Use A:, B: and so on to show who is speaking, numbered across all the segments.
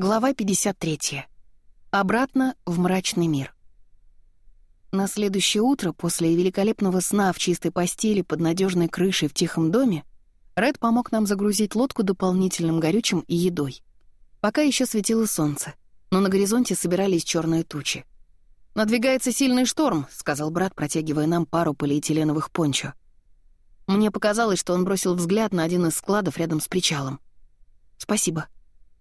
A: Глава 53. Обратно в мрачный мир. На следующее утро, после великолепного сна в чистой постели под надежной крышей в тихом доме, Ред помог нам загрузить лодку дополнительным горючим и едой. Пока еще светило солнце, но на горизонте собирались черные тучи. «Надвигается сильный шторм», — сказал брат, протягивая нам пару полиэтиленовых пончо. Мне показалось, что он бросил взгляд на один из складов рядом с причалом. «Спасибо», —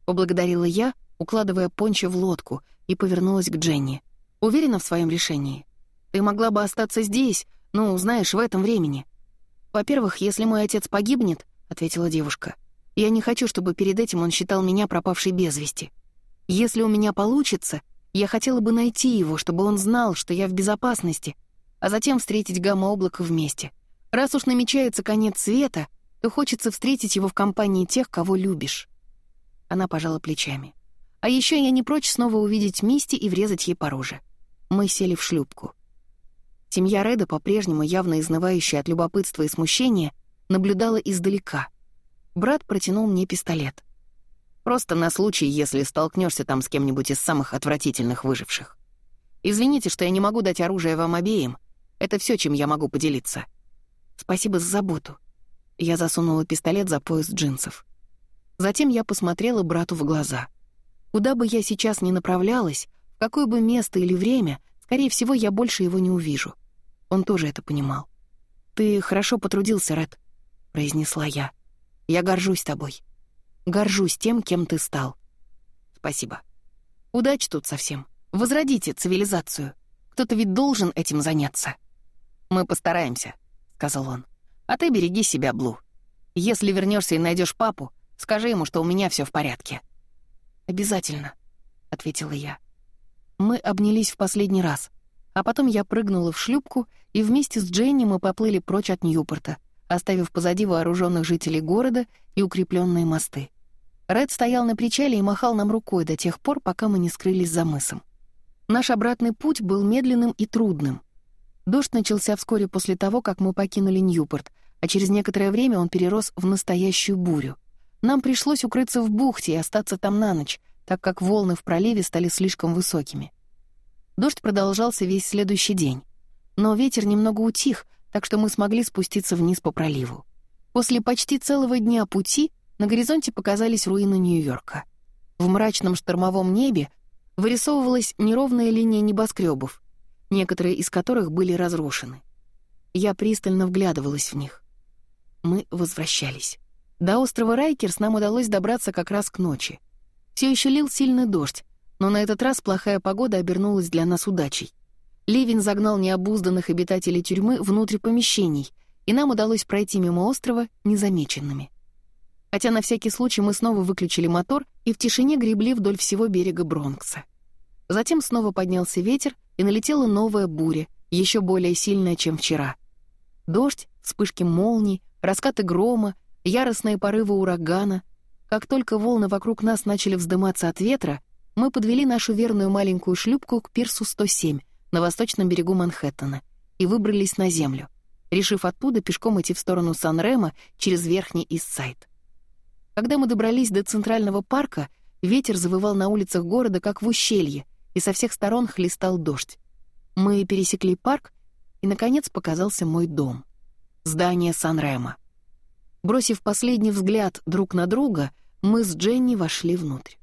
A: Поблагодарила я, укладывая пончо в лодку, и повернулась к Дженни. «Уверена в своем решении? Ты могла бы остаться здесь, ну, знаешь, в этом времени». «Во-первых, если мой отец погибнет», — ответила девушка, «я не хочу, чтобы перед этим он считал меня пропавшей без вести. Если у меня получится, я хотела бы найти его, чтобы он знал, что я в безопасности, а затем встретить гамма-облако вместе. Раз уж намечается конец света, то хочется встретить его в компании тех, кого любишь». Она пожала плечами. А еще я не прочь снова увидеть Мисти и врезать ей по роже. Мы сели в шлюпку. Семья Реда, по-прежнему явно изнывающая от любопытства и смущения, наблюдала издалека. Брат протянул мне пистолет. Просто на случай, если столкнешься там с кем-нибудь из самых отвратительных выживших. Извините, что я не могу дать оружие вам обеим. Это все, чем я могу поделиться. Спасибо за заботу. Я засунула пистолет за пояс джинсов. Затем я посмотрела брату в глаза. Куда бы я сейчас ни направлялась, в какое бы место или время, скорее всего, я больше его не увижу. Он тоже это понимал. «Ты хорошо потрудился, Ред», — произнесла я. «Я горжусь тобой. Горжусь тем, кем ты стал». «Спасибо. Удачи тут совсем. Возродите цивилизацию. Кто-то ведь должен этим заняться». «Мы постараемся», — сказал он. «А ты береги себя, Блу. Если вернешься и найдешь папу, Скажи ему, что у меня все в порядке». «Обязательно», — ответила я. Мы обнялись в последний раз, а потом я прыгнула в шлюпку, и вместе с Дженни мы поплыли прочь от Ньюпорта, оставив позади вооруженных жителей города и укрепленные мосты. Ред стоял на причале и махал нам рукой до тех пор, пока мы не скрылись за мысом. Наш обратный путь был медленным и трудным. Дождь начался вскоре после того, как мы покинули Ньюпорт, а через некоторое время он перерос в настоящую бурю — нам пришлось укрыться в бухте и остаться там на ночь, так как волны в проливе стали слишком высокими. Дождь продолжался весь следующий день, но ветер немного утих, так что мы смогли спуститься вниз по проливу. После почти целого дня пути на горизонте показались руины Нью-Йорка. В мрачном штормовом небе вырисовывалась неровная линия небоскребов, некоторые из которых были разрушены. Я пристально вглядывалась в них. Мы возвращались. До острова Райкерс нам удалось добраться как раз к ночи. Все еще лил сильный дождь, но на этот раз плохая погода обернулась для нас удачей. Ливень загнал необузданных обитателей тюрьмы внутрь помещений, и нам удалось пройти мимо острова незамеченными. Хотя на всякий случай мы снова выключили мотор и в тишине гребли вдоль всего берега Бронкса. Затем снова поднялся ветер, и налетела новая буря, еще более сильная, чем вчера. Дождь, вспышки молний, раскаты грома — яростные порывы урагана. Как только волны вокруг нас начали вздыматься от ветра, мы подвели нашу верную маленькую шлюпку к пирсу 107 на восточном берегу Манхэттена и выбрались на землю, решив оттуда пешком идти в сторону Сан-Рема через верхний Иссайд. Когда мы добрались до центрального парка, ветер завывал на улицах города, как в ущелье, и со всех сторон хлестал дождь. Мы пересекли парк, и, наконец, показался мой дом. Здание Сан-Рема. Бросив последний взгляд друг на друга, мы с Дженни вошли внутрь.